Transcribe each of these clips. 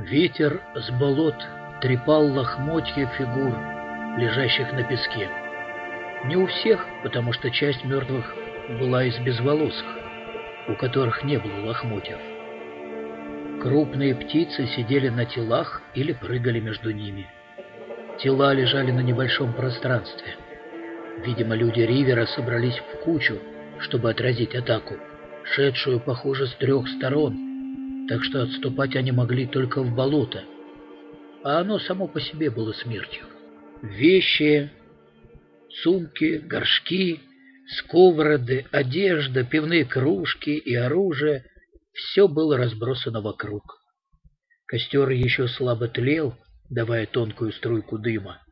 Ветер с болот трепал лохмотья фигур, лежащих на песке. Не у всех, потому что часть мертвых была из безволосых, у которых не было лохмотьев. Крупные птицы сидели на телах или прыгали между ними. Тела лежали на небольшом пространстве. Видимо, люди Ривера собрались в кучу, чтобы отразить атаку, шедшую, похоже, с трех сторон, так что отступать они могли только в болото, а оно само по себе было смертью. Вещи, сумки, горшки, сковороды, одежда, пивные кружки и оружие — все было разбросано вокруг. Костер еще слабо тлел, давая тонкую струйку дыма.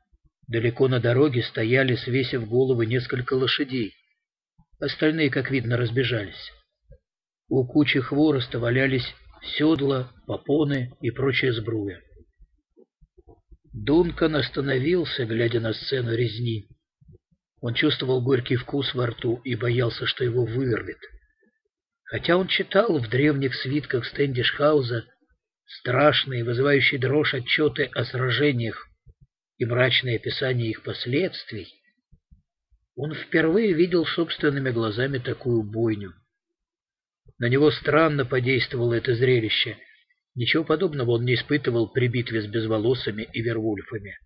Далеко на дороге стояли, свесив головы, несколько лошадей. Остальные, как видно, разбежались. У кучи хвороста валялись седла, попоны и прочая сбруя. Дункан остановился, глядя на сцену резни. Он чувствовал горький вкус во рту и боялся, что его вырвет. Хотя он читал в древних свитках Стэндишхауза страшные, вызывающие дрожь отчеты о сражениях и мрачное описание их последствий, он впервые видел собственными глазами такую бойню. На него странно подействовало это зрелище. Ничего подобного он не испытывал при битве с безволосыми и вервульфами.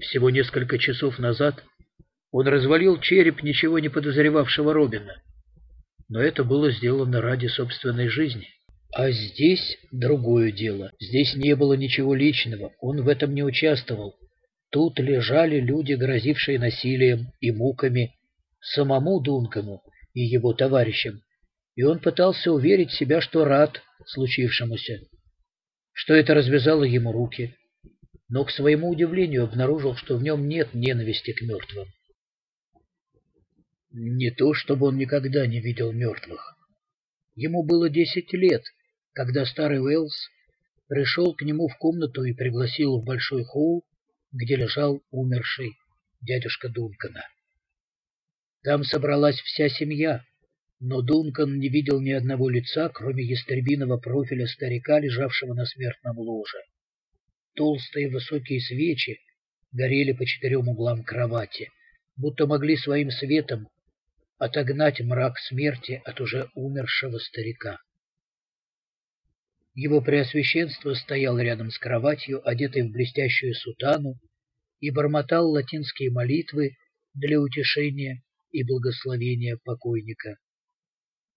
Всего несколько часов назад он развалил череп ничего не подозревавшего Робина. Но это было сделано ради собственной жизни. А здесь другое дело. Здесь не было ничего личного, он в этом не участвовал. Тут лежали люди, грозившие насилием и муками самому Дункану и его товарищам, и он пытался уверить себя, что рад случившемуся, что это развязало ему руки, но к своему удивлению обнаружил, что в нем нет ненависти к мертвым. Не то, чтобы он никогда не видел мертвых. Ему было десять лет, когда старый Уэллс пришел к нему в комнату и пригласил в большой холл, где лежал умерший дядюшка Дункана. Там собралась вся семья, но Дункан не видел ни одного лица, кроме ястребиного профиля старика, лежавшего на смертном ложе. Толстые высокие свечи горели по четырем углам кровати, будто могли своим светом отогнать мрак смерти от уже умершего старика. Его преосвященство стоял рядом с кроватью, одетый в блестящую сутану, и бормотал латинские молитвы для утешения и благословения покойника.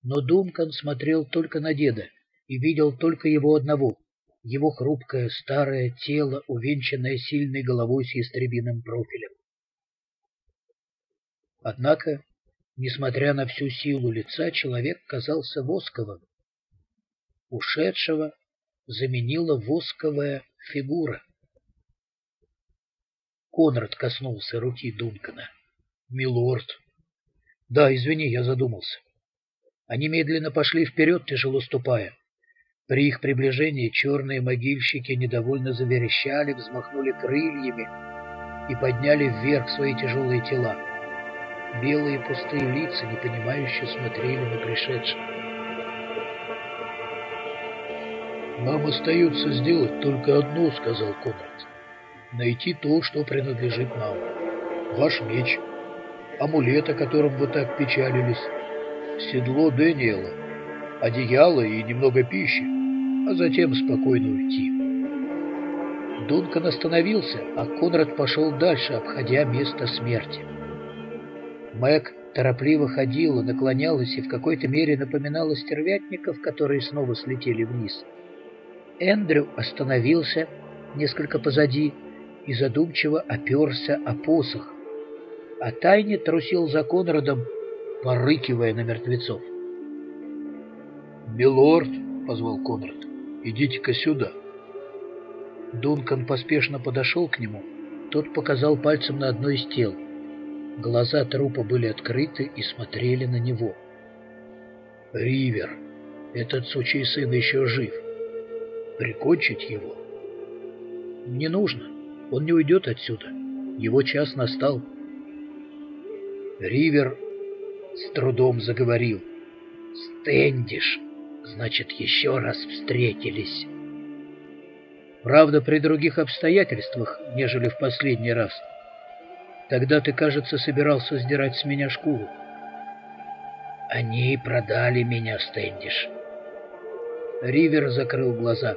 Но Дункан смотрел только на деда и видел только его одного, его хрупкое старое тело, увенчанное сильной головой с ястребиным профилем. Однако Несмотря на всю силу лица, человек казался восковым. Ушедшего заменила восковая фигура. Конрад коснулся руки Дункана. «Милорд!» «Да, извини, я задумался». Они медленно пошли вперед, тяжело ступая. При их приближении черные могильщики недовольно заверещали, взмахнули крыльями и подняли вверх свои тяжелые тела. Белые пустые лица непонимающе смотрели на пришедших. «Нам остается сделать только одно», — сказал Конрад. «Найти то, что принадлежит нам. Ваш меч, амулет, о котором вы так печалились, седло Дэниела, одеяло и немного пищи, а затем спокойно уйти». Дункан остановился, а Конрад пошел дальше, обходя место смерти. Мэг торопливо ходила, наклонялась и в какой-то мере напоминала стервятников, которые снова слетели вниз. Эндрю остановился несколько позади и задумчиво оперся о посох, а Тайни трусил за Конрадом, порыкивая на мертвецов. «Милорд!» — позвал Конрад. «Идите-ка сюда!» Дункан поспешно подошел к нему. Тот показал пальцем на одно из тел — Глаза трупа были открыты и смотрели на него. «Ривер, этот сучий сын еще жив. Прикончить его?» «Не нужно. Он не уйдет отсюда. Его час настал». Ривер с трудом заговорил. «Стэндиш, значит, еще раз встретились». Правда, при других обстоятельствах, нежели в последний раз. Тогда ты, кажется, собирался сдирать с меня шкуру. Они продали меня, Стэндиш. Ривер закрыл глаза.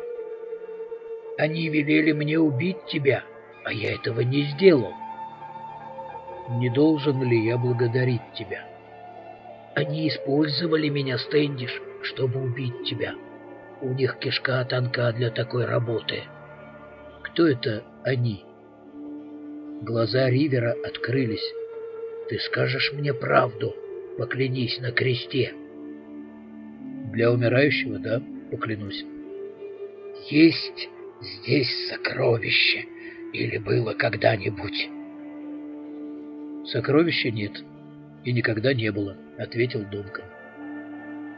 Они велели мне убить тебя, а я этого не сделал. Не должен ли я благодарить тебя? Они использовали меня, Стэндиш, чтобы убить тебя. У них кишка тонка для такой работы. Кто это они? Глаза Ривера открылись. Ты скажешь мне правду, поклянись на кресте. Для умирающего, да, поклянусь. Есть здесь сокровище, или было когда-нибудь? Сокровища нет, и никогда не было, ответил Дункан.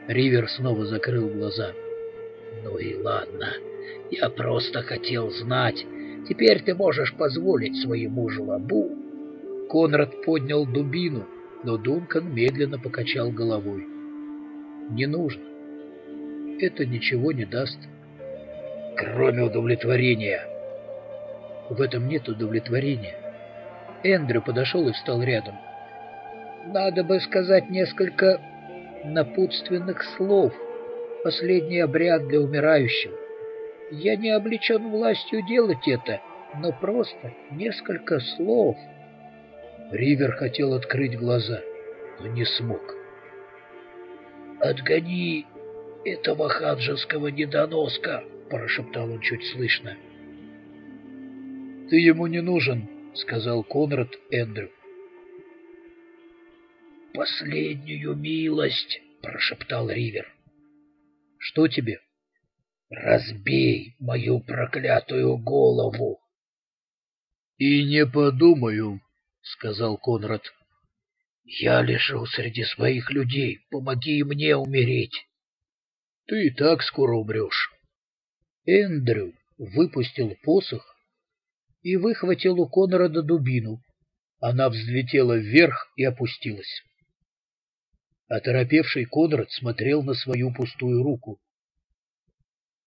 Ривер снова закрыл глаза. Ну и ладно, я просто хотел знать. Теперь ты можешь позволить своему жлобу. Конрад поднял дубину, но Дункан медленно покачал головой. Не нужно. Это ничего не даст. Кроме удовлетворения. В этом нет удовлетворения. Эндрю подошел и встал рядом. Надо бы сказать несколько напутственных слов последний обряд для умирающего. Я не облечен властью делать это, но просто несколько слов. Ривер хотел открыть глаза, но не смог. «Отгони этого ханжеского недоноска!» — прошептал он чуть слышно. «Ты ему не нужен», — сказал Конрад Эндрю. «Последнюю милость!» — прошептал Ривер. Что тебе? Разбей мою проклятую голову. И не подумаю, сказал Конрад. Я лежу среди своих людей. Помоги мне умереть. Ты и так скоро умрешь. Эндрю выпустил посох и выхватил у Конрада дубину. Она взлетела вверх и опустилась. Оторопевший Конрад смотрел на свою пустую руку.